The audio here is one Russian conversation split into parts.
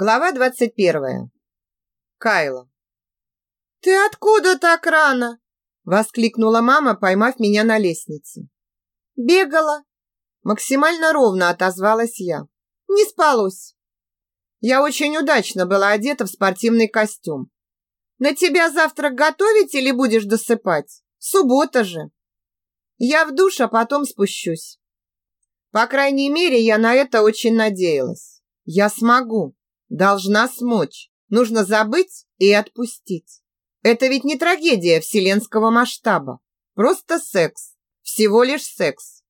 Глава 21. Кайла. «Ты откуда так рано?» Воскликнула мама, поймав меня на лестнице. «Бегала». Максимально ровно отозвалась я. «Не спалось». Я очень удачно была одета в спортивный костюм. «На тебя завтрак готовить или будешь досыпать? Суббота же». «Я в душ, а потом спущусь». По крайней мере, я на это очень надеялась. Я смогу. Должна смочь. Нужно забыть и отпустить. Это ведь не трагедия вселенского масштаба. Просто секс. Всего лишь секс.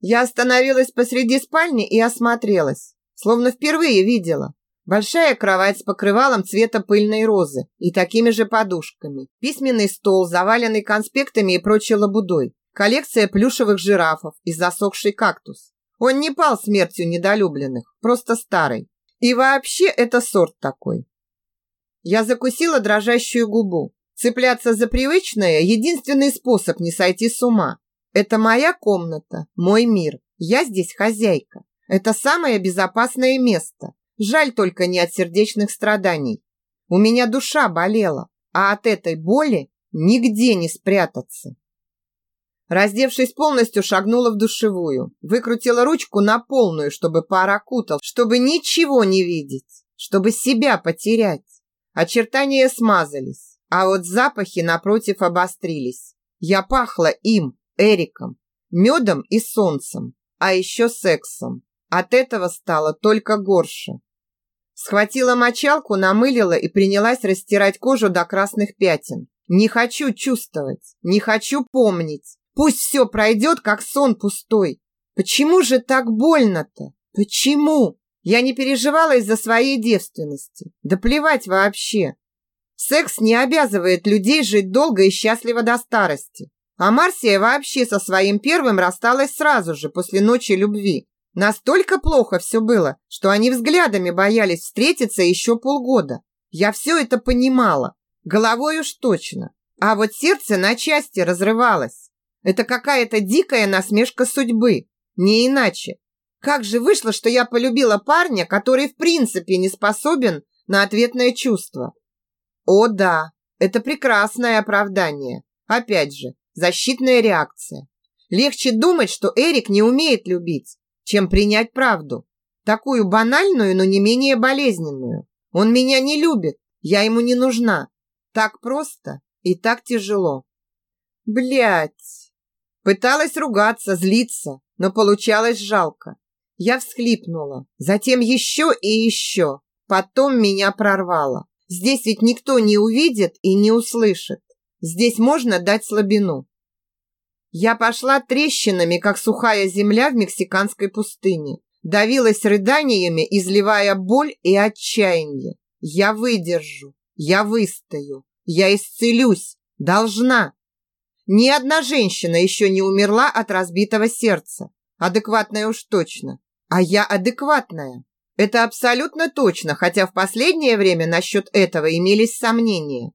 Я остановилась посреди спальни и осмотрелась. Словно впервые видела. Большая кровать с покрывалом цвета пыльной розы и такими же подушками. Письменный стол, заваленный конспектами и прочей лабудой. Коллекция плюшевых жирафов и засохший кактус. Он не пал смертью недолюбленных, просто старый. И вообще это сорт такой. Я закусила дрожащую губу. Цепляться за привычное – единственный способ не сойти с ума. Это моя комната, мой мир. Я здесь хозяйка. Это самое безопасное место. Жаль только не от сердечных страданий. У меня душа болела, а от этой боли нигде не спрятаться. Раздевшись полностью, шагнула в душевую. Выкрутила ручку на полную, чтобы пар окутал, чтобы ничего не видеть, чтобы себя потерять. Очертания смазались, а вот запахи напротив обострились. Я пахла им, Эриком, медом и солнцем, а еще сексом. От этого стало только горше. Схватила мочалку, намылила и принялась растирать кожу до красных пятен. Не хочу чувствовать, не хочу помнить. Пусть все пройдет, как сон пустой. Почему же так больно-то? Почему? Я не переживала из-за своей девственности. Да плевать вообще. Секс не обязывает людей жить долго и счастливо до старости. А Марсия вообще со своим первым рассталась сразу же, после ночи любви. Настолько плохо все было, что они взглядами боялись встретиться еще полгода. Я все это понимала. Головой уж точно. А вот сердце на части разрывалось. Это какая-то дикая насмешка судьбы, не иначе. Как же вышло, что я полюбила парня, который в принципе не способен на ответное чувство? О да, это прекрасное оправдание. Опять же, защитная реакция. Легче думать, что Эрик не умеет любить, чем принять правду. Такую банальную, но не менее болезненную. Он меня не любит, я ему не нужна. Так просто и так тяжело. Блять. Пыталась ругаться, злиться, но получалось жалко. Я всхлипнула, затем еще и еще. Потом меня прорвало. Здесь ведь никто не увидит и не услышит. Здесь можно дать слабину. Я пошла трещинами, как сухая земля в мексиканской пустыне. Давилась рыданиями, изливая боль и отчаяние. Я выдержу, я выстою, я исцелюсь, должна. Ни одна женщина еще не умерла от разбитого сердца. Адекватная уж точно. А я адекватная. Это абсолютно точно, хотя в последнее время насчет этого имелись сомнения.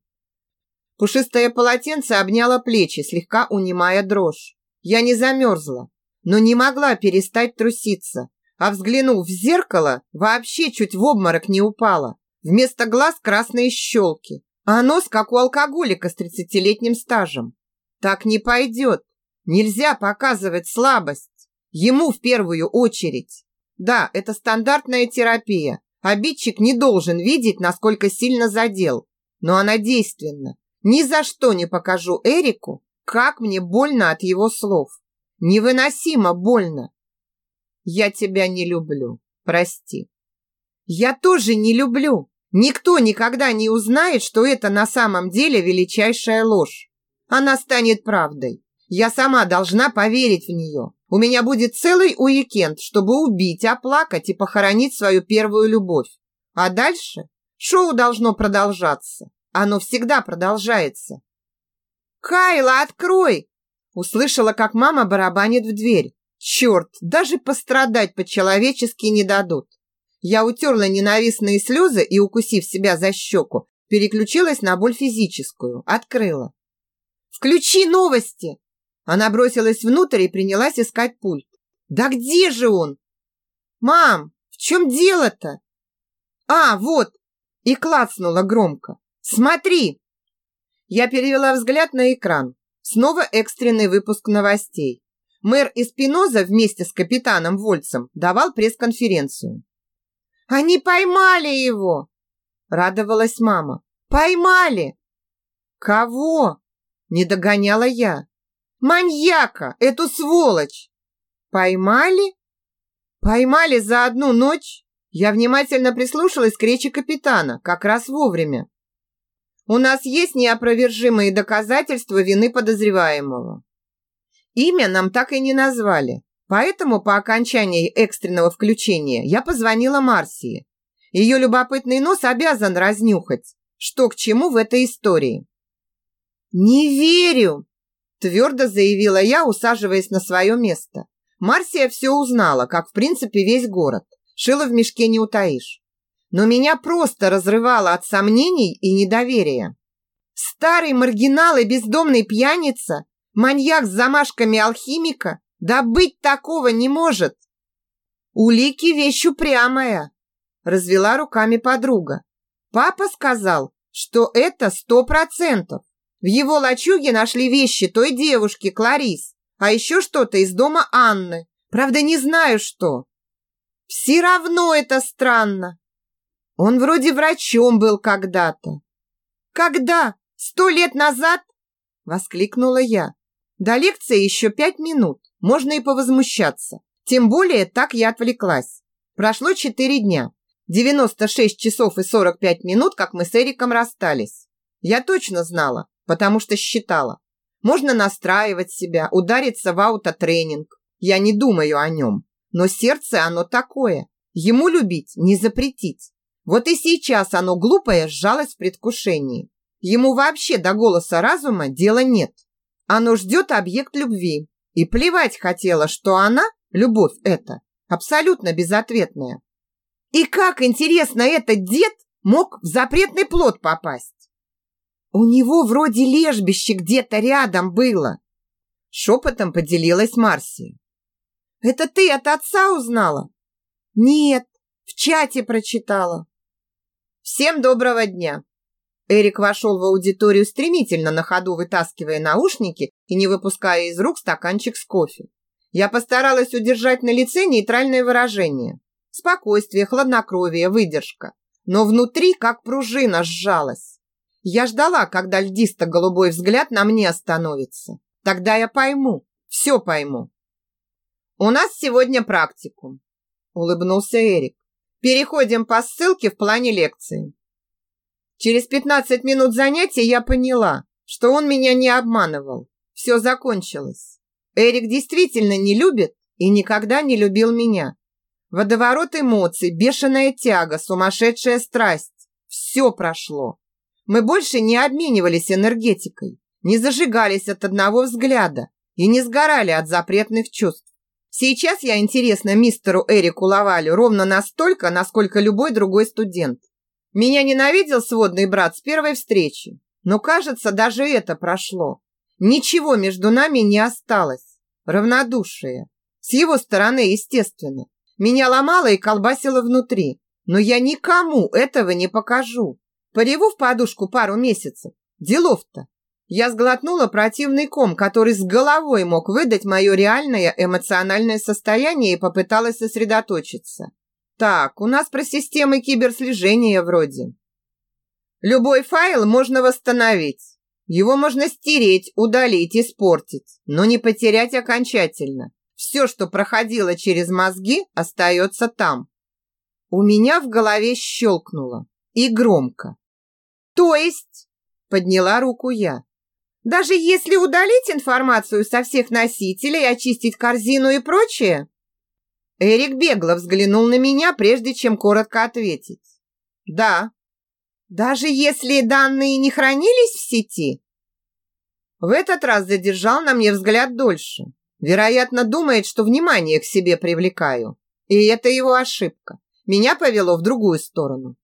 Пушистое полотенце обняло плечи, слегка унимая дрожь. Я не замерзла, но не могла перестать труситься, а взглянув в зеркало, вообще чуть в обморок не упала. Вместо глаз красные щелки, а нос, как у алкоголика с тридцатилетним стажем. Так не пойдет. Нельзя показывать слабость. Ему в первую очередь. Да, это стандартная терапия. Обидчик не должен видеть, насколько сильно задел. Но она действенна. Ни за что не покажу Эрику, как мне больно от его слов. Невыносимо больно. Я тебя не люблю. Прости. Я тоже не люблю. Никто никогда не узнает, что это на самом деле величайшая ложь. Она станет правдой. Я сама должна поверить в нее. У меня будет целый уикенд, чтобы убить, оплакать и похоронить свою первую любовь. А дальше шоу должно продолжаться. Оно всегда продолжается. «Кайла, открой!» Услышала, как мама барабанит в дверь. Черт, даже пострадать по-человечески не дадут. Я утерла ненавистные слезы и, укусив себя за щеку, переключилась на боль физическую, открыла. Включи новости!» Она бросилась внутрь и принялась искать пульт. «Да где же он?» «Мам, в чем дело-то?» А, вот! И клацнула громко. Смотри! Я перевела взгляд на экран. Снова экстренный выпуск новостей. Мэр Эспиноза вместе с капитаном Вольцем давал пресс-конференцию. «Они поймали его!» – радовалась мама. «Поймали!» «Кого?» – не догоняла я. «Маньяка! Эту сволочь!» «Поймали?» «Поймали за одну ночь?» Я внимательно прислушалась к речи капитана, как раз вовремя. «У нас есть неопровержимые доказательства вины подозреваемого. Имя нам так и не назвали, поэтому по окончании экстренного включения я позвонила Марсии. Ее любопытный нос обязан разнюхать, что к чему в этой истории. «Не верю!» – твердо заявила я, усаживаясь на свое место. Марсия все узнала, как в принципе весь город. Шила в мешке не утаишь. Но меня просто разрывало от сомнений и недоверия. Старый маргинал и бездомный пьяница Маньяк с замашками алхимика? Да быть такого не может. Улики вещь упрямая, развела руками подруга. Папа сказал, что это сто процентов. В его лачуге нашли вещи той девушки, Кларис, а еще что-то из дома Анны. Правда, не знаю что. Все равно это странно. Он вроде врачом был когда-то. Когда? Сто лет назад? Воскликнула я. До лекции еще пять минут. Можно и повозмущаться. Тем более так я отвлеклась. Прошло четыре дня. 96 часов и 45 минут, как мы с Эриком расстались. Я точно знала, потому что считала. Можно настраивать себя, удариться в аутотренинг. Я не думаю о нем. Но сердце оно такое. Ему любить не запретить. Вот и сейчас оно глупое сжалось в предвкушении. Ему вообще до голоса разума дела нет. Оно ждет объект любви. И плевать хотела, что она, любовь эта, абсолютно безответная. И как, интересно, этот дед мог в запретный плод попасть? У него вроде лежбище где-то рядом было. Шепотом поделилась Марсия. Это ты от отца узнала? Нет, в чате прочитала. Всем доброго дня. Эрик вошел в аудиторию стремительно на ходу, вытаскивая наушники и не выпуская из рук стаканчик с кофе. Я постаралась удержать на лице нейтральное выражение. Спокойствие, хладнокровие, выдержка. Но внутри, как пружина, сжалась. Я ждала, когда льдисто-голубой взгляд на мне остановится. Тогда я пойму, все пойму. «У нас сегодня практикум», – улыбнулся Эрик. «Переходим по ссылке в плане лекции. Через 15 минут занятия я поняла, что он меня не обманывал. Все закончилось. Эрик действительно не любит и никогда не любил меня. Водоворот эмоций, бешеная тяга, сумасшедшая страсть. Все прошло. Мы больше не обменивались энергетикой, не зажигались от одного взгляда и не сгорали от запретных чувств. Сейчас я интересна мистеру Эрику Лавалю ровно настолько, насколько любой другой студент. Меня ненавидел сводный брат с первой встречи, но, кажется, даже это прошло. Ничего между нами не осталось. Равнодушие. С его стороны, естественно. Меня ломало и колбасило внутри, но я никому этого не покажу. Пореву в подушку пару месяцев. Делов-то. Я сглотнула противный ком, который с головой мог выдать мое реальное эмоциональное состояние и попыталась сосредоточиться. Так, у нас про системы киберслежения вроде. Любой файл можно восстановить. Его можно стереть, удалить, испортить, но не потерять окончательно. Все, что проходило через мозги, остается там. У меня в голове щелкнуло. И громко. То есть, подняла руку я. Даже если удалить информацию со всех носителей, очистить корзину и прочее, Эрик бегло взглянул на меня, прежде чем коротко ответить. «Да». «Даже если данные не хранились в сети?» В этот раз задержал на мне взгляд дольше. Вероятно, думает, что внимание к себе привлекаю. И это его ошибка. Меня повело в другую сторону.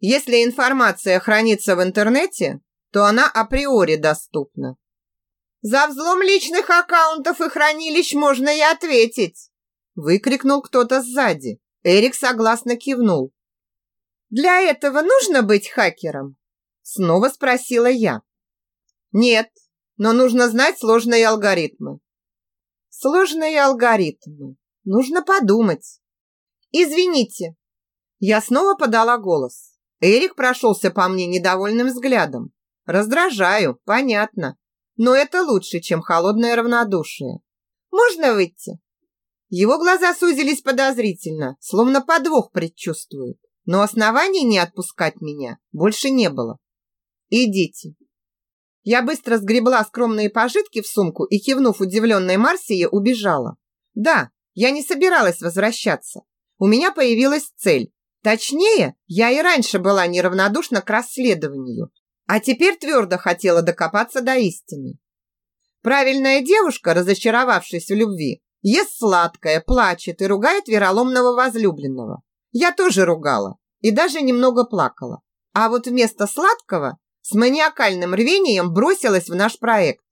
Если информация хранится в интернете, то она априори доступна. За взлом личных аккаунтов и хранилищ можно и ответить. Выкрикнул кто-то сзади. Эрик согласно кивнул. Для этого нужно быть хакером? Снова спросила я. Нет, но нужно знать сложные алгоритмы. Сложные алгоритмы. Нужно подумать. Извините. Я снова подала голос. Эрик прошелся по мне недовольным взглядом. Раздражаю, понятно. Но это лучше, чем холодное равнодушие. Можно выйти? Его глаза сузились подозрительно, словно подвох предчувствует. Но оснований не отпускать меня больше не было. Идите. Я быстро сгребла скромные пожитки в сумку и, кивнув удивленной Марсии, убежала. Да, я не собиралась возвращаться. У меня появилась цель. Точнее, я и раньше была неравнодушна к расследованию, а теперь твердо хотела докопаться до истины. Правильная девушка, разочаровавшись в любви, ест сладкое, плачет и ругает вероломного возлюбленного. Я тоже ругала и даже немного плакала. А вот вместо сладкого с маниакальным рвением бросилась в наш проект.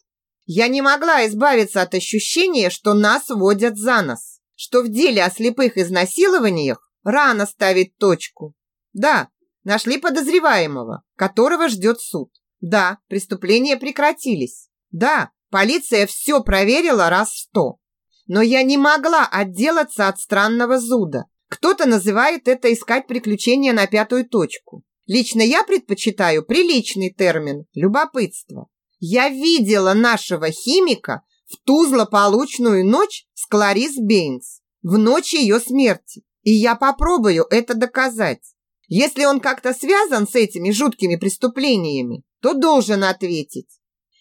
Я не могла избавиться от ощущения, что нас водят за нос, что в деле о слепых изнасилованиях рано ставить точку. Да, нашли подозреваемого, которого ждет суд. Да, преступления прекратились. Да, полиция все проверила раз сто. Но я не могла отделаться от странного зуда. Кто-то называет это искать приключения на пятую точку. Лично я предпочитаю приличный термин – любопытство. Я видела нашего химика в ту злополучную ночь с Кларис Бейнс, в ночь ее смерти. И я попробую это доказать. Если он как-то связан с этими жуткими преступлениями, то должен ответить.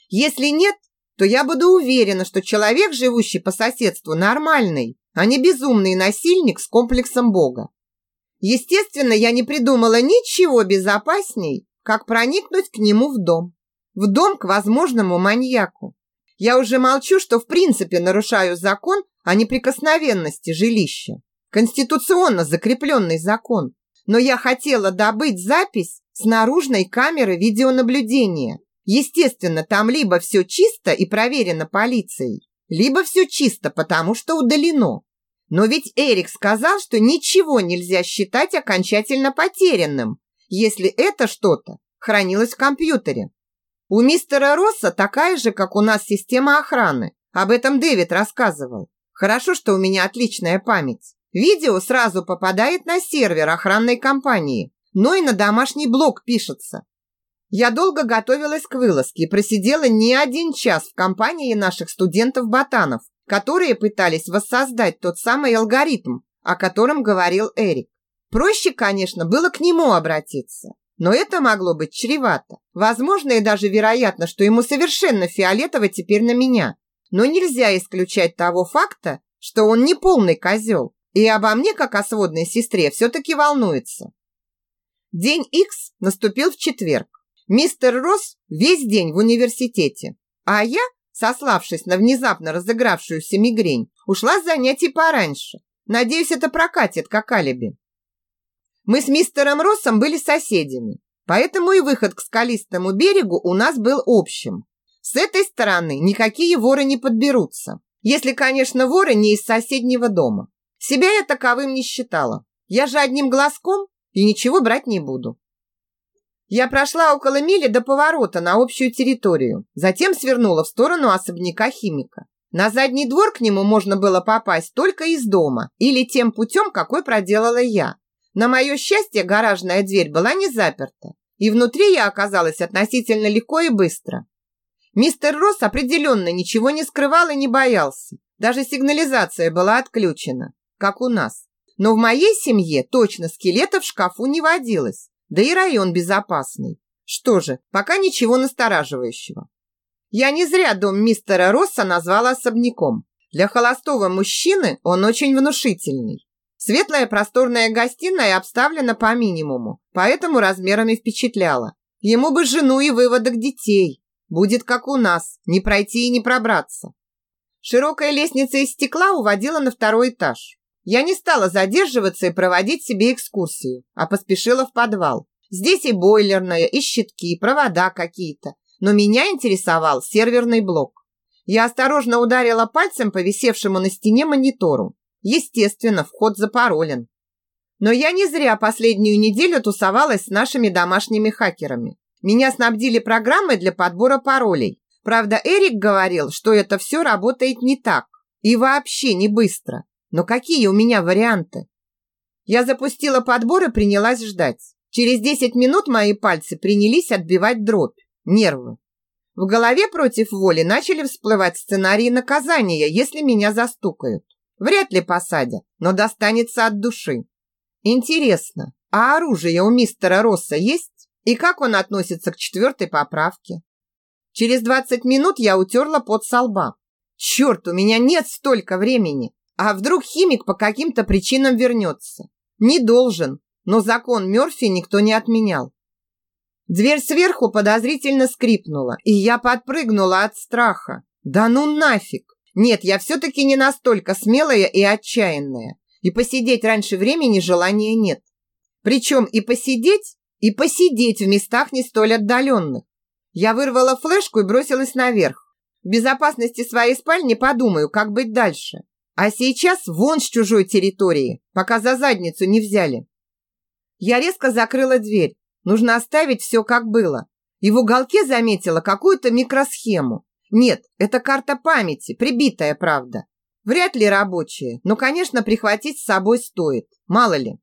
Если нет, то я буду уверена, что человек, живущий по соседству, нормальный, а не безумный насильник с комплексом Бога. Естественно, я не придумала ничего безопасней, как проникнуть к нему в дом. В дом к возможному маньяку. Я уже молчу, что в принципе нарушаю закон о неприкосновенности жилища. Конституционно закрепленный закон. Но я хотела добыть запись с наружной камеры видеонаблюдения. Естественно, там либо все чисто и проверено полицией, либо все чисто, потому что удалено. Но ведь Эрик сказал, что ничего нельзя считать окончательно потерянным, если это что-то хранилось в компьютере. У мистера Росса такая же, как у нас система охраны. Об этом Дэвид рассказывал. Хорошо, что у меня отличная память. Видео сразу попадает на сервер охранной компании, но и на домашний блог пишется. Я долго готовилась к вылазке и просидела не один час в компании наших студентов-ботанов, которые пытались воссоздать тот самый алгоритм, о котором говорил Эрик. Проще, конечно, было к нему обратиться, но это могло быть чревато. Возможно и даже вероятно, что ему совершенно фиолетово теперь на меня. Но нельзя исключать того факта, что он не полный козел и обо мне, как о сводной сестре, все-таки волнуется. День X наступил в четверг. Мистер Росс весь день в университете, а я сославшись на внезапно разыгравшуюся мигрень, ушла с занятий пораньше. Надеюсь, это прокатит как алиби. Мы с мистером Россом были соседями, поэтому и выход к скалистому берегу у нас был общим. С этой стороны никакие воры не подберутся, если, конечно, воры не из соседнего дома. Себя я таковым не считала. Я же одним глазком и ничего брать не буду. Я прошла около мили до поворота на общую территорию, затем свернула в сторону особняка химика. На задний двор к нему можно было попасть только из дома или тем путем, какой проделала я. На мое счастье, гаражная дверь была не заперта, и внутри я оказалась относительно легко и быстро. Мистер Росс определенно ничего не скрывал и не боялся. Даже сигнализация была отключена, как у нас. Но в моей семье точно скелета в шкафу не водилось. Да и район безопасный. Что же, пока ничего настораживающего. Я не зря дом мистера Росса назвала особняком. Для холостого мужчины он очень внушительный. Светлая просторная гостиная обставлена по минимуму, поэтому размерами впечатляла. Ему бы жену и выводок детей. Будет как у нас, не пройти и не пробраться. Широкая лестница из стекла уводила на второй этаж. Я не стала задерживаться и проводить себе экскурсию, а поспешила в подвал. Здесь и бойлерная, и щитки, и провода какие-то. Но меня интересовал серверный блок. Я осторожно ударила пальцем по висевшему на стене монитору. Естественно, вход запаролен. Но я не зря последнюю неделю тусовалась с нашими домашними хакерами. Меня снабдили программой для подбора паролей. Правда, Эрик говорил, что это все работает не так и вообще не быстро. Но какие у меня варианты? Я запустила подбор и принялась ждать. Через 10 минут мои пальцы принялись отбивать дробь, нервы. В голове против воли начали всплывать сценарии наказания, если меня застукают. Вряд ли посадят, но достанется от души. Интересно, а оружие у мистера Росса есть? И как он относится к четвертой поправке? Через 20 минут я утерла под со лба. Черт, у меня нет столько времени. А вдруг химик по каким-то причинам вернется? Не должен, но закон Мёрфи никто не отменял. Дверь сверху подозрительно скрипнула, и я подпрыгнула от страха. Да ну нафиг! Нет, я все-таки не настолько смелая и отчаянная. И посидеть раньше времени желания нет. Причем и посидеть, и посидеть в местах не столь отдаленных. Я вырвала флешку и бросилась наверх. В безопасности своей спальни подумаю, как быть дальше. А сейчас вон с чужой территории, пока за задницу не взяли. Я резко закрыла дверь. Нужно оставить все как было. И в уголке заметила какую-то микросхему. Нет, это карта памяти, прибитая, правда. Вряд ли рабочая, но, конечно, прихватить с собой стоит. Мало ли.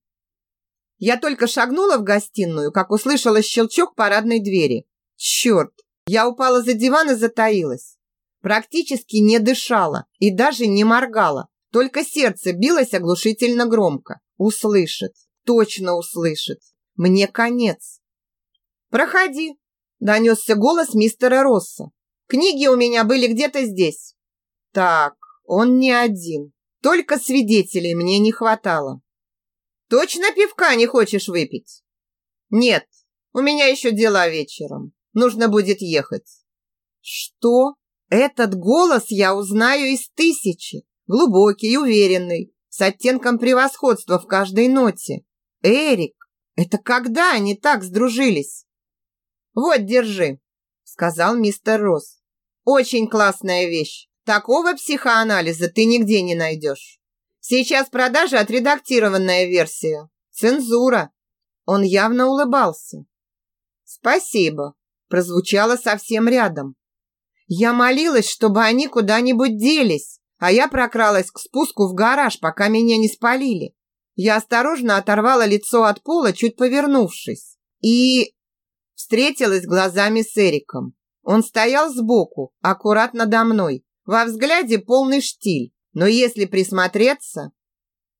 Я только шагнула в гостиную, как услышала щелчок парадной двери. Черт! Я упала за диван и затаилась. Практически не дышала и даже не моргала. Только сердце билось оглушительно громко. Услышит. Точно услышит. Мне конец. «Проходи», – донесся голос мистера Росса. «Книги у меня были где-то здесь». «Так, он не один. Только свидетелей мне не хватало». «Точно пивка не хочешь выпить?» «Нет, у меня еще дела вечером. Нужно будет ехать». «Что?» Этот голос я узнаю из тысячи. Глубокий, уверенный, с оттенком превосходства в каждой ноте. Эрик, это когда они так сдружились? Вот, держи, сказал мистер Росс. Очень классная вещь. Такого психоанализа ты нигде не найдешь. Сейчас продажа отредактированная версия. Цензура. Он явно улыбался. Спасибо. Прозвучало совсем рядом. Я молилась, чтобы они куда-нибудь делись, а я прокралась к спуску в гараж, пока меня не спалили. Я осторожно оторвала лицо от пола, чуть повернувшись, и встретилась глазами с Эриком. Он стоял сбоку, аккуратно до мной, во взгляде полный штиль, но если присмотреться...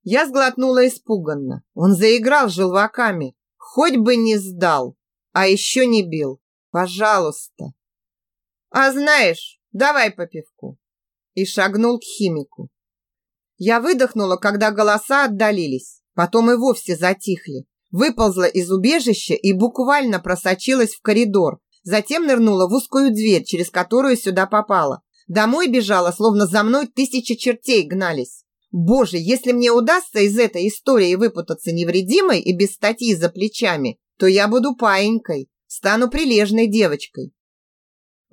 Я сглотнула испуганно. Он заиграл желваками, хоть бы не сдал, а еще не бил. Пожалуйста. А знаешь, давай по пивку. И шагнул к химику. Я выдохнула, когда голоса отдалились, потом и вовсе затихли. Выползла из убежища и буквально просочилась в коридор, затем нырнула в узкую дверь, через которую сюда попала. Домой бежала, словно за мной тысячи чертей гнались. Боже, если мне удастся из этой истории выпутаться невредимой и без статьи за плечами, то я буду паинькой, стану прилежной девочкой.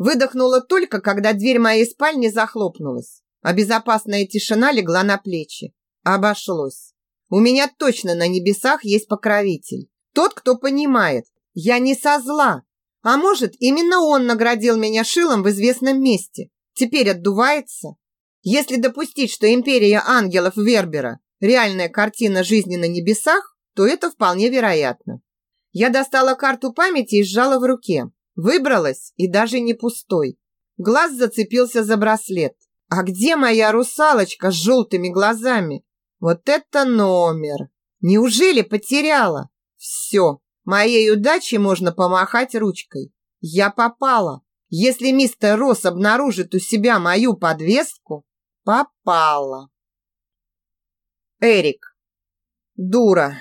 Выдохнула только, когда дверь моей спальни захлопнулась, а безопасная тишина легла на плечи. Обошлось. У меня точно на небесах есть покровитель. Тот, кто понимает, я не со зла. А может, именно он наградил меня шилом в известном месте. Теперь отдувается? Если допустить, что империя ангелов Вербера – реальная картина жизни на небесах, то это вполне вероятно. Я достала карту памяти и сжала в руке. Выбралась и даже не пустой. Глаз зацепился за браслет. А где моя русалочка с желтыми глазами? Вот это номер! Неужели потеряла? Все, моей удачей можно помахать ручкой. Я попала. Если мистер Росс обнаружит у себя мою подвеску, попала. Эрик. Дура.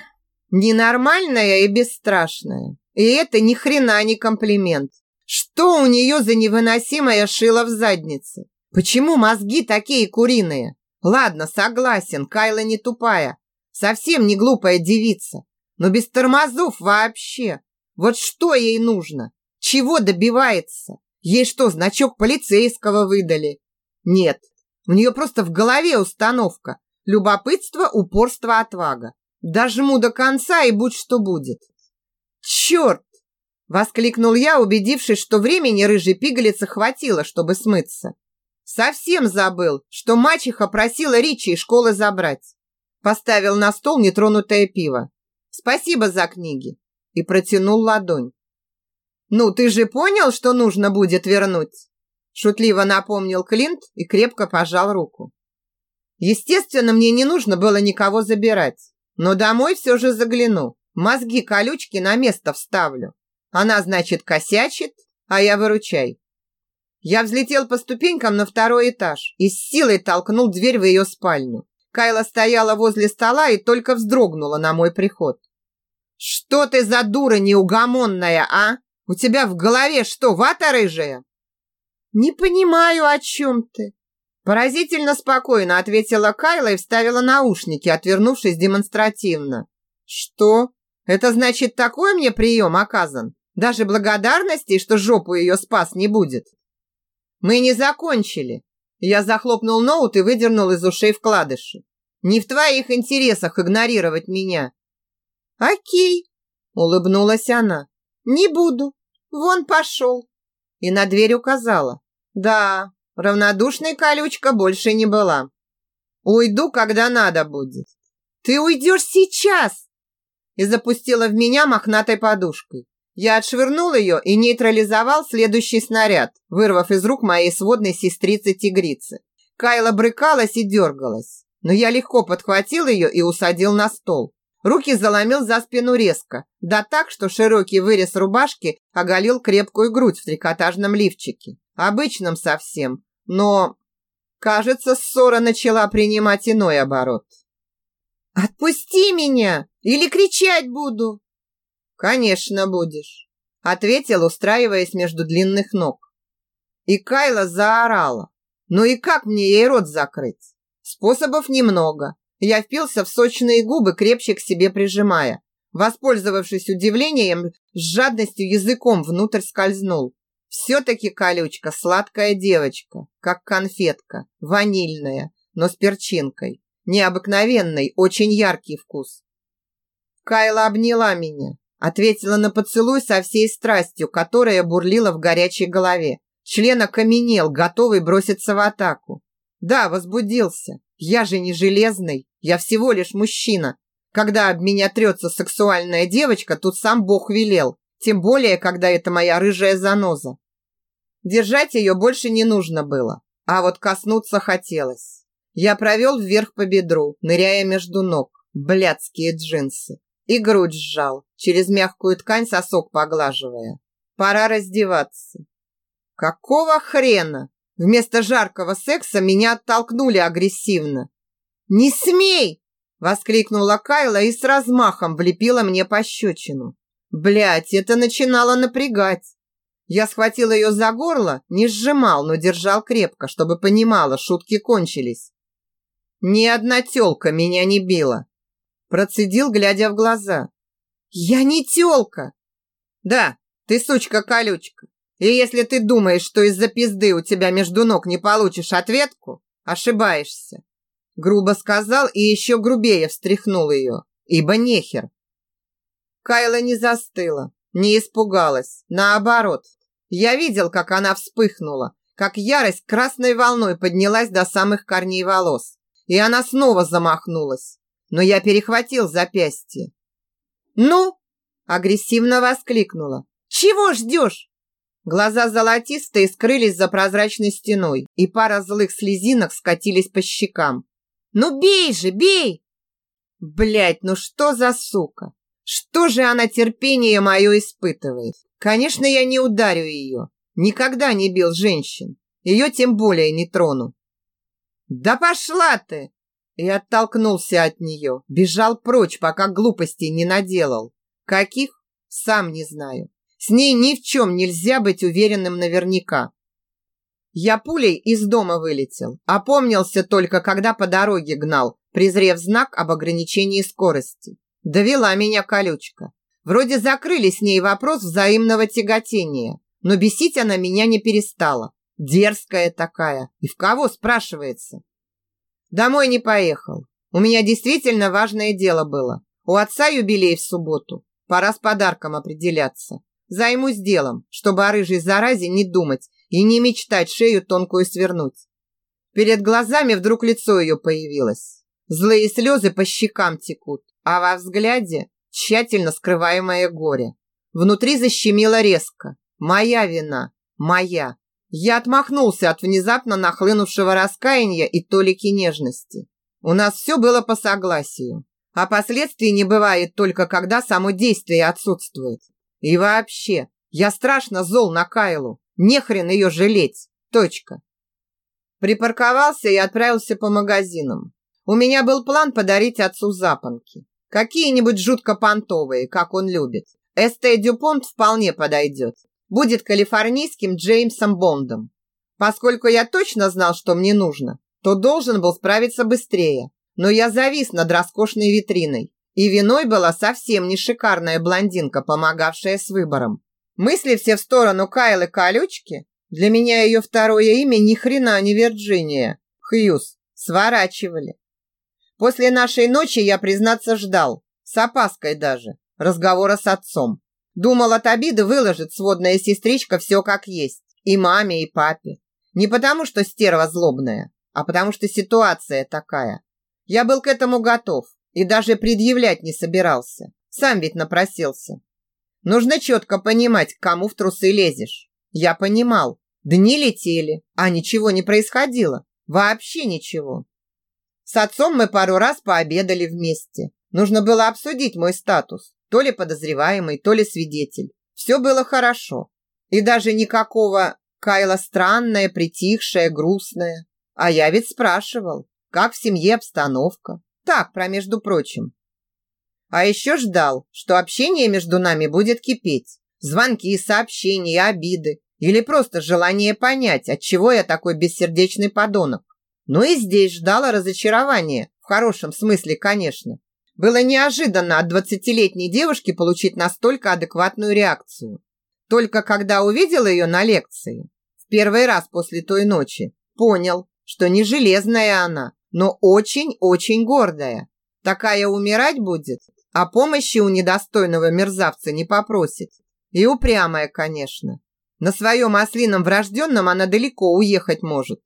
Ненормальная и бесстрашная. И это ни хрена не комплимент. Что у нее за невыносимая шила в заднице? Почему мозги такие куриные? Ладно, согласен, Кайла не тупая. Совсем не глупая девица. Но без тормозов вообще. Вот что ей нужно? Чего добивается? Ей что, значок полицейского выдали? Нет, у нее просто в голове установка. Любопытство, упорство, отвага. Дожму до конца и будь что будет. Черт! Воскликнул я, убедившись, что времени рыжей пигалицы хватило, чтобы смыться. Совсем забыл, что мачеха просила Ричи из школы забрать. Поставил на стол нетронутое пиво. Спасибо за книги. И протянул ладонь. «Ну, ты же понял, что нужно будет вернуть?» Шутливо напомнил Клинт и крепко пожал руку. Естественно, мне не нужно было никого забирать, но домой все же загляну. Мозги колючки на место вставлю. Она, значит, косячит, а я выручай. Я взлетел по ступенькам на второй этаж и с силой толкнул дверь в ее спальню. Кайла стояла возле стола и только вздрогнула на мой приход. «Что ты за дура неугомонная, а? У тебя в голове что, вата рыжая?» «Не понимаю, о чем ты». Поразительно спокойно ответила Кайла и вставила наушники, отвернувшись демонстративно. «Что? Это значит, такой мне прием оказан? Даже благодарности, что жопу ее спас, не будет?» «Мы не закончили». Я захлопнул ноут и выдернул из ушей вкладыши. «Не в твоих интересах игнорировать меня». «Окей», — улыбнулась она. «Не буду. Вон пошел». И на дверь указала. «Да, равнодушной колючка больше не была. Уйду, когда надо будет». «Ты уйдешь сейчас!» И запустила в меня мохнатой подушкой. Я отшвырнул ее и нейтрализовал следующий снаряд, вырвав из рук моей сводной сестрицы-тигрицы. Кайла брыкалась и дергалась, но я легко подхватил ее и усадил на стол. Руки заломил за спину резко, да так, что широкий вырез рубашки оголил крепкую грудь в трикотажном лифчике. Обычном совсем, но... Кажется, ссора начала принимать иной оборот. «Отпусти меня! Или кричать буду!» «Конечно будешь», — ответил, устраиваясь между длинных ног. И Кайла заорала. «Ну и как мне ей рот закрыть? Способов немного, я впился в сочные губы, крепче к себе прижимая. Воспользовавшись удивлением, с жадностью языком внутрь скользнул. Все-таки колючка сладкая девочка, как конфетка, ванильная, но с перчинкой. Необыкновенный, очень яркий вкус. Кайла обняла меня, ответила на поцелуй со всей страстью, которая бурлила в горячей голове. Член окаменел, готовый броситься в атаку. Да, возбудился. Я же не железный. Я всего лишь мужчина. Когда об меня трется сексуальная девочка, тут сам Бог велел. Тем более, когда это моя рыжая заноза. Держать ее больше не нужно было. А вот коснуться хотелось. Я провел вверх по бедру, ныряя между ног. Блядские джинсы. И грудь сжал, через мягкую ткань сосок поглаживая. Пора раздеваться. Какого хрена? Вместо жаркого секса меня оттолкнули агрессивно. «Не смей!» – воскликнула Кайла и с размахом влепила мне пощечину. Блять, это начинало напрягать. Я схватил ее за горло, не сжимал, но держал крепко, чтобы понимала, шутки кончились. Ни одна тёлка меня не била. Процедил, глядя в глаза. Я не тёлка. Да, ты сучка-колючка. И если ты думаешь, что из-за пизды у тебя между ног не получишь ответку, ошибаешься. Грубо сказал и еще грубее встряхнул ее, ибо нехер. Кайла не застыла, не испугалась, наоборот. Я видел, как она вспыхнула, как ярость красной волной поднялась до самых корней волос. И она снова замахнулась, но я перехватил запястье. «Ну!» – агрессивно воскликнула. «Чего ждешь?» Глаза золотистые скрылись за прозрачной стеной, и пара злых слезинок скатились по щекам. Ну бей же, бей! Блять, ну что за сука? Что же она терпение мое испытывает? Конечно, я не ударю ее. Никогда не бил женщин. Ее тем более не трону. Да пошла ты! И оттолкнулся от нее. Бежал прочь, пока глупостей не наделал. Каких? Сам не знаю. С ней ни в чем нельзя быть уверенным наверняка. Я пулей из дома вылетел. Опомнился только, когда по дороге гнал, презрев знак об ограничении скорости. Довела меня колючка. Вроде закрыли с ней вопрос взаимного тяготения, но бесить она меня не перестала. Дерзкая такая. И в кого, спрашивается? Домой не поехал. У меня действительно важное дело было. У отца юбилей в субботу. Пора с подарком определяться. Займусь делом, чтобы о рыжей заразе не думать и не мечтать шею тонкую свернуть. Перед глазами вдруг лицо ее появилось. Злые слезы по щекам текут, а во взгляде тщательно скрываемое горе. Внутри защемило резко. Моя вина. Моя. Я отмахнулся от внезапно нахлынувшего раскаяния и толики нежности. У нас все было по согласию. А последствий не бывает только когда само действие отсутствует. И вообще, я страшно зол на Кайлу. Не хрен ее жалеть. Точка. Припарковался и отправился по магазинам. У меня был план подарить отцу запонки. Какие-нибудь жутко понтовые, как он любит. Эсте Дюпонт вполне подойдет. Будет калифорнийским Джеймсом Бондом. Поскольку я точно знал, что мне нужно, то должен был справиться быстрее. Но я завис над роскошной витриной. И виной была совсем не шикарная блондинка, помогавшая с выбором. Мысли все в сторону Кайлы Колючки. Для меня ее второе имя ни хрена не Вирджиния. Хьюз. Сворачивали. После нашей ночи я, признаться, ждал. С опаской даже. Разговора с отцом. Думал, от обиды выложит сводная сестричка все как есть. И маме, и папе. Не потому, что стерва злобная, а потому, что ситуация такая. Я был к этому готов и даже предъявлять не собирался. Сам ведь напросился. Нужно четко понимать, к кому в трусы лезешь. Я понимал. Дни летели, а ничего не происходило. Вообще ничего. С отцом мы пару раз пообедали вместе. Нужно было обсудить мой статус. То ли подозреваемый, то ли свидетель. Все было хорошо. И даже никакого Кайла странное, притихшее, грустное. А я ведь спрашивал, как в семье обстановка. Так, про между прочим. А еще ждал, что общение между нами будет кипеть. Звонки, сообщения, обиды. Или просто желание понять, от чего я такой бессердечный подонок. Но и здесь ждало разочарование. В хорошем смысле, конечно. Было неожиданно от двадцатилетней девушки получить настолько адекватную реакцию. Только когда увидел ее на лекции, в первый раз после той ночи, понял, что не железная она, но очень-очень гордая. Такая умирать будет, а помощи у недостойного мерзавца не попросит. И упрямая, конечно. На своем ослином врожденном она далеко уехать может.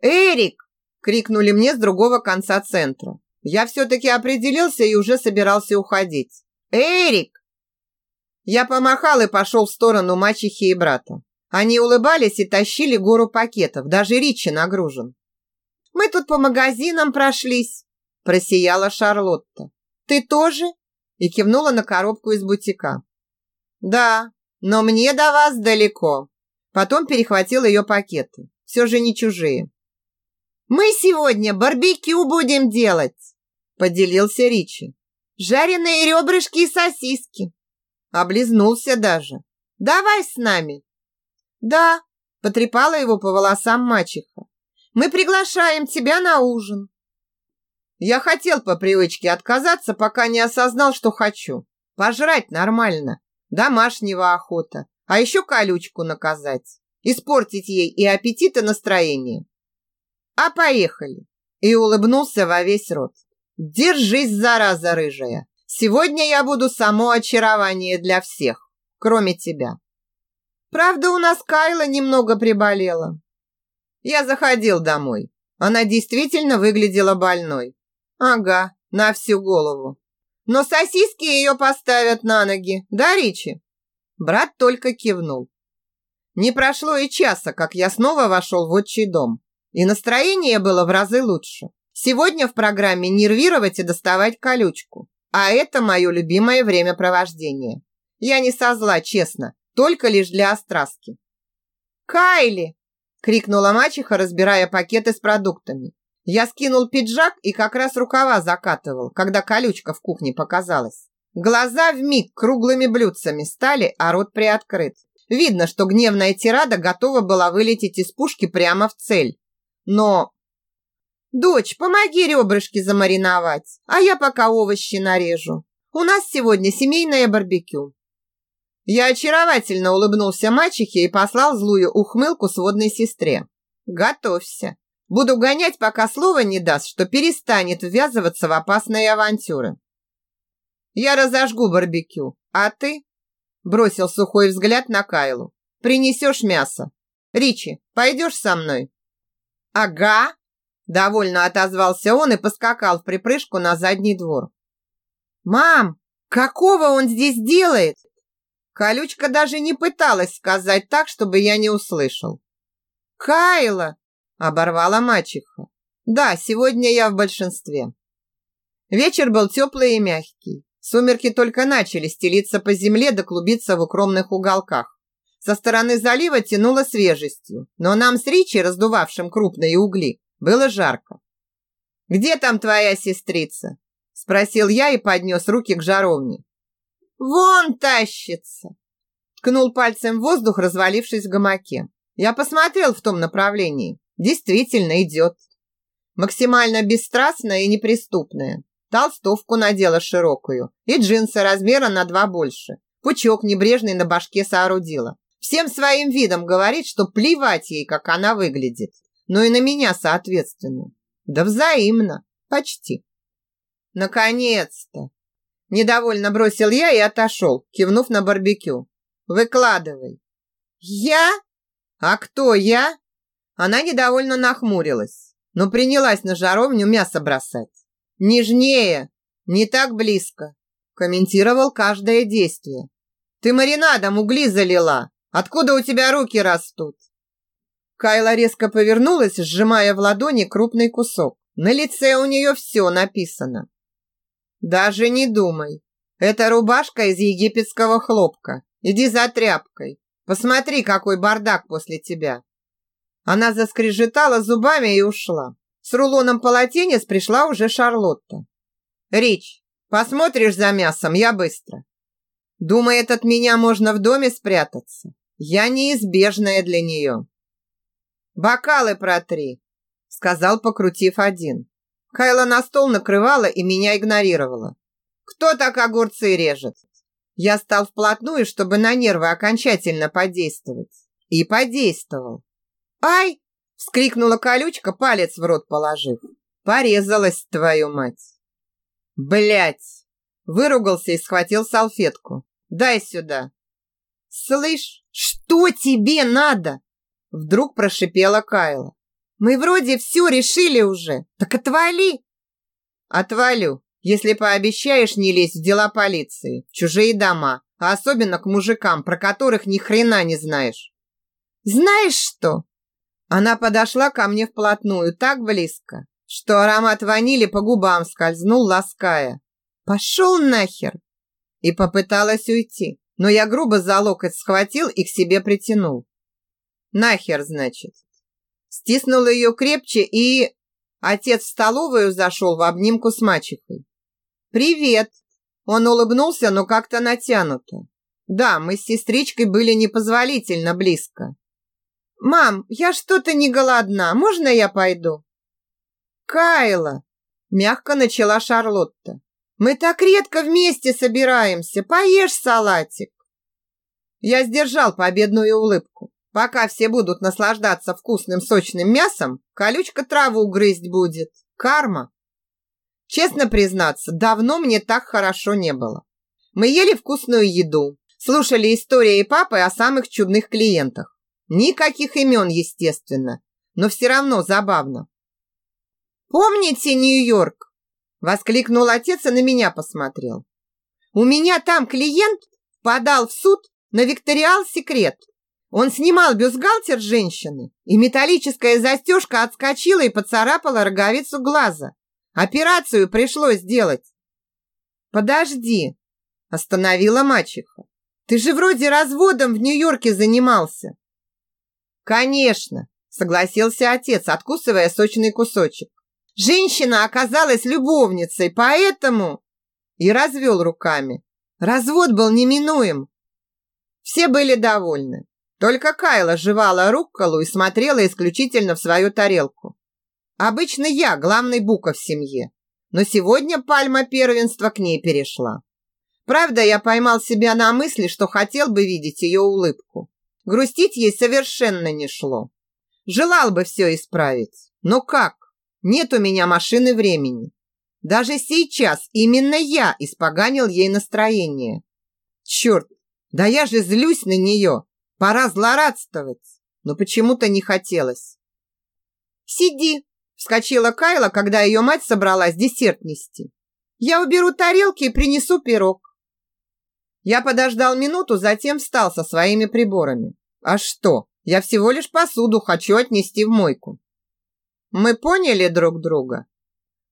«Эрик!» – крикнули мне с другого конца центра. Я все-таки определился и уже собирался уходить. «Эрик!» Я помахал и пошел в сторону мачехи и брата. Они улыбались и тащили гору пакетов, даже Ричи нагружен. «Мы тут по магазинам прошлись», – просияла Шарлотта. Ты тоже?» И кивнула на коробку из бутика. «Да, но мне до вас далеко». Потом перехватил ее пакеты. Все же не чужие. «Мы сегодня барбекю будем делать», – поделился Ричи. «Жареные ребрышки и сосиски». Облизнулся даже. «Давай с нами». «Да», – потрепала его по волосам мачеха. «Мы приглашаем тебя на ужин». Я хотел по привычке отказаться, пока не осознал, что хочу. Пожрать нормально. Домашнего охота. А еще колючку наказать. Испортить ей и аппетит, и настроение. А поехали. И улыбнулся во весь рот. Держись, зараза рыжая. Сегодня я буду само очарование для всех, кроме тебя. Правда, у нас Кайла немного приболела. Я заходил домой. Она действительно выглядела больной. Ага, на всю голову. Но сосиски ее поставят на ноги, да, Ричи? Брат только кивнул. Не прошло и часа, как я снова вошел в отчий дом. И настроение было в разы лучше. Сегодня в программе нервировать и доставать колючку. А это мое любимое времяпровождение. Я не со зла, честно, только лишь для остраски. «Кайли!» – крикнула мачеха, разбирая пакеты с продуктами. Я скинул пиджак и как раз рукава закатывал, когда колючка в кухне показалась. Глаза вмиг круглыми блюдцами стали, а рот приоткрыт. Видно, что гневная тирада готова была вылететь из пушки прямо в цель. Но... «Дочь, помоги ребрышки замариновать, а я пока овощи нарежу. У нас сегодня семейное барбекю». Я очаровательно улыбнулся мачехе и послал злую ухмылку сводной сестре. «Готовься. Буду гонять, пока слово не даст, что перестанет ввязываться в опасные авантюры. Я разожгу барбекю, а ты?» Бросил сухой взгляд на Кайлу. «Принесешь мясо. Ричи, пойдешь со мной?» «Ага!» Довольно отозвался он и поскакал в припрыжку на задний двор. «Мам, какого он здесь делает?» Колючка даже не пыталась сказать так, чтобы я не услышал. «Кайла!» – оборвала мачеха. «Да, сегодня я в большинстве». Вечер был теплый и мягкий. Сумерки только начали стелиться по земле да клубиться в укромных уголках. Со стороны залива тянуло свежестью, но нам с Ричи, раздувавшим крупные угли, было жарко. «Где там твоя сестрица?» – спросил я и поднес руки к жаровне. «Вон тащится!» Ткнул пальцем в воздух, развалившись в гамаке. Я посмотрел в том направлении. Действительно идет. Максимально бесстрастная и неприступная. Толстовку надела широкую и джинсы размера на два больше. Пучок небрежный на башке соорудила. Всем своим видом говорит, что плевать ей, как она выглядит. Но и на меня соответственно. Да взаимно. Почти. Наконец-то. Недовольно бросил я и отошел, кивнув на барбекю. Выкладывай. Я? А кто я? Она недовольно нахмурилась, но принялась на жаровню мясо бросать. Нежнее, не так близко. Комментировал каждое действие. Ты маринадом угли залила. Откуда у тебя руки растут? Кайла резко повернулась, сжимая в ладони крупный кусок. На лице у нее все написано. Даже не думай. Это рубашка из египетского хлопка. Иди за тряпкой. Посмотри, какой бардак после тебя. Она заскрежетала зубами и ушла. С рулоном полотенец пришла уже Шарлотта. Рич, посмотришь за мясом, я быстро. Думает, от меня можно в доме спрятаться. Я неизбежная для нее. Бокалы протри, сказал, покрутив один. Кайла на стол накрывала и меня игнорировала. Кто так огурцы режет? Я стал вплотную, чтобы на нервы окончательно подействовать. И подействовал. «Ай!» – вскрикнула колючка, палец в рот положив. «Порезалась, твою мать!» Блять! Выругался и схватил салфетку. «Дай сюда!» «Слышь, что тебе надо?» Вдруг прошипела Кайла. Мы вроде все решили уже. Так отвали. Отвалю, если пообещаешь не лезть в дела полиции, в чужие дома, а особенно к мужикам, про которых ни хрена не знаешь. Знаешь что? Она подошла ко мне вплотную, так близко, что аромат ванили по губам скользнул, лаская. Пошел нахер! И попыталась уйти, но я грубо за локоть схватил и к себе притянул. Нахер, значит. Стиснул ее крепче и... Отец в столовую зашел в обнимку с мачехой. «Привет!» Он улыбнулся, но как-то натянуто. Да, мы с сестричкой были непозволительно близко. «Мам, я что-то не голодна. Можно я пойду?» «Кайла!» Мягко начала Шарлотта. «Мы так редко вместе собираемся. Поешь салатик!» Я сдержал победную улыбку. Пока все будут наслаждаться вкусным сочным мясом, колючка траву грызть будет. Карма. Честно признаться, давно мне так хорошо не было. Мы ели вкусную еду, слушали истории папы о самых чудных клиентах. Никаких имен, естественно, но все равно забавно. «Помните Нью-Йорк?» Воскликнул отец и на меня посмотрел. «У меня там клиент подал в суд на Викториал секрет. Он снимал бюстгальтер женщины, и металлическая застежка отскочила и поцарапала роговицу глаза. Операцию пришлось сделать. Подожди, остановила мачеха. Ты же вроде разводом в Нью-Йорке занимался. Конечно, согласился отец, откусывая сочный кусочек. Женщина оказалась любовницей, поэтому и развел руками. Развод был неминуем. Все были довольны. Только Кайла жевала рукколу и смотрела исключительно в свою тарелку. Обычно я главный бука в семье, но сегодня пальма первенства к ней перешла. Правда, я поймал себя на мысли, что хотел бы видеть ее улыбку. Грустить ей совершенно не шло. Желал бы все исправить, но как? Нет у меня машины времени. Даже сейчас именно я испоганил ей настроение. Черт, да я же злюсь на нее. Пора злорадствовать. Но почему-то не хотелось. «Сиди!» – вскочила Кайла, когда ее мать собралась десерт нести. «Я уберу тарелки и принесу пирог». Я подождал минуту, затем встал со своими приборами. А что? Я всего лишь посуду хочу отнести в мойку. Мы поняли друг друга.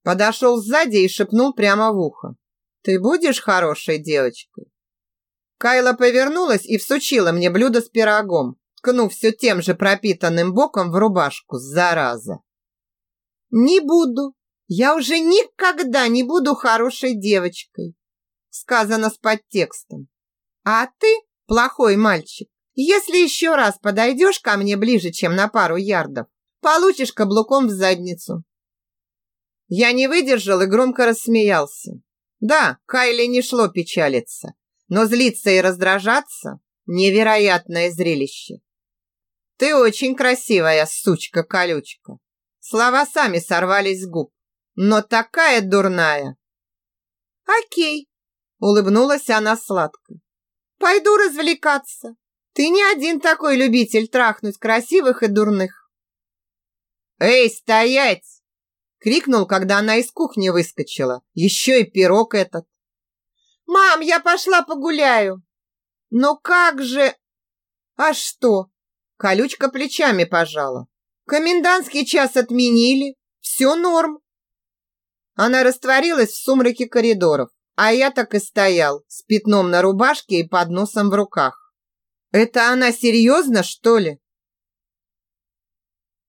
Подошел сзади и шепнул прямо в ухо. Ты будешь хорошей девочкой? Кайла повернулась и всучила мне блюдо с пирогом, ткнув все тем же пропитанным боком в рубашку, зараза. «Не буду. Я уже никогда не буду хорошей девочкой», сказано с подтекстом. «А ты, плохой мальчик, если еще раз подойдешь ко мне ближе, чем на пару ярдов, получишь каблуком в задницу». Я не выдержал и громко рассмеялся. Да, Кайле не шло печалиться, но злиться и раздражаться – невероятное зрелище. Ты очень красивая, сучка-колючка. Слова сами сорвались с губ. Но такая дурная. Окей, улыбнулась она сладко. Пойду развлекаться. Ты не один такой любитель трахнуть красивых и дурных. Эй, стоять! Крикнул, когда она из кухни выскочила. Еще и пирог этот. Мам, я пошла погуляю. Но как же... А что? Колючка плечами пожала. Комендантский час отменили. Все норм. Она растворилась в сумраке коридоров, а я так и стоял с пятном на рубашке и подносом в руках. Это она серьезно, что ли?